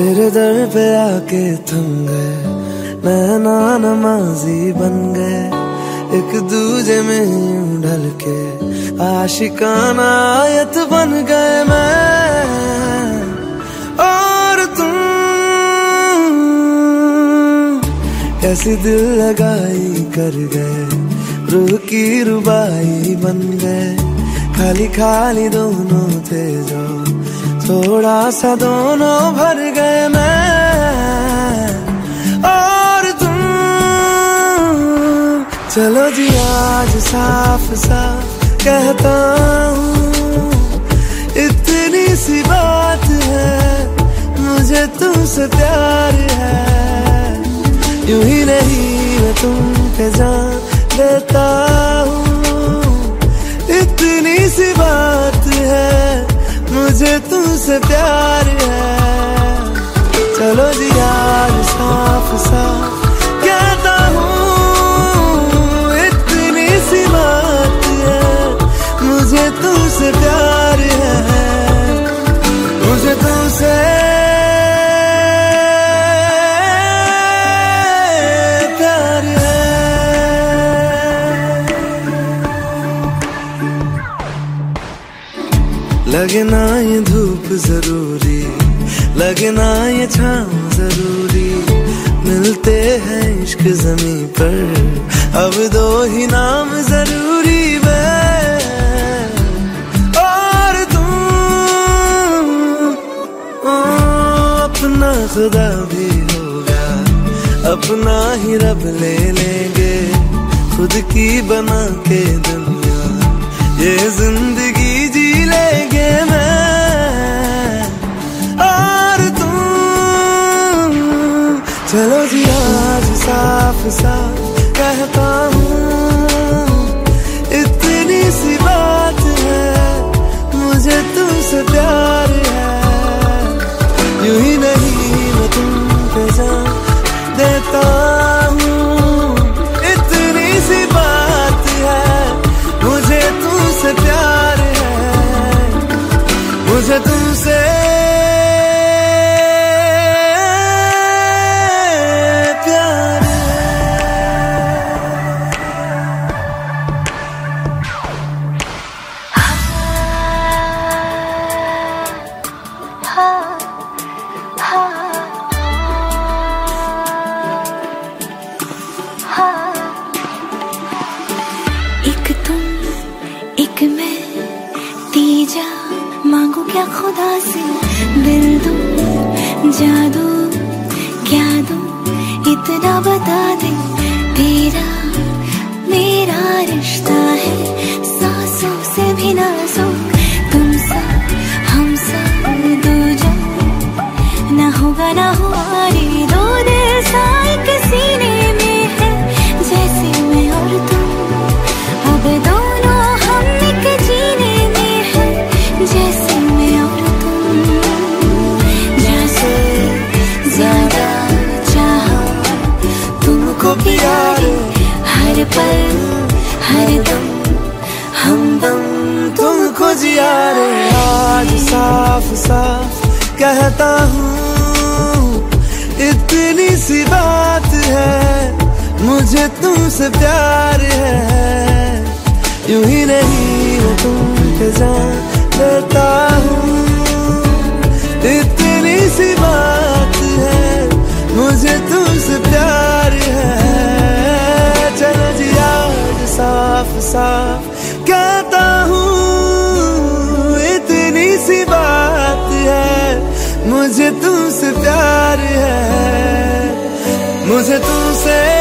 तेरे दर पे आके थम गए। नैना नमाजी बन गए। एक दूजे में ढल के आशिकाना आयत बन गए मैं। और तुम कैसी दिल लगाई कर गए। रूह की रुबाई बन गए। खाली खाली दोनों थे थोड़ा सा दोनों भर गए मैं। और तुम, चलो जी आज साफ़ साफ़ कहता हूँ, इतनी सी बात है, मुझे तुमसे प्यार है। यूँ ही नहीं मैं तुम पे जान देता हूँ, इतनी सी बात मुझे तुमसे प्यार है। चलो जी। लगना ये धूप ज़रूरी लगना ये छाँव ज़रूरी। मिलते हैं इश्क जमी पर अब दो ही नाम ज़रूरी और तुम ओ, अपना खुदा भी होगा अपना ही रब ले लेंगे खुद की बना के दुनिया। ये ज़िंदगी चलो जी आज साफ़ साफ़ कहता हूँ। तीजा मांगू क्या खुदा से? दिल दो जादू क्या दो? जिया रे, आज साफ़ साफ़ कहता हूँ, इतनी सी बात है, मुझे तुमसे प्यार है। यूँ ही नहीं मैं तुम जान देता हूँ, इतनी सी बात है, मुझे तुमसे प्यार है। चलो जी, आज साफ़ साफ़ मुझे तुमसे प्यार है। मुझे तुमसे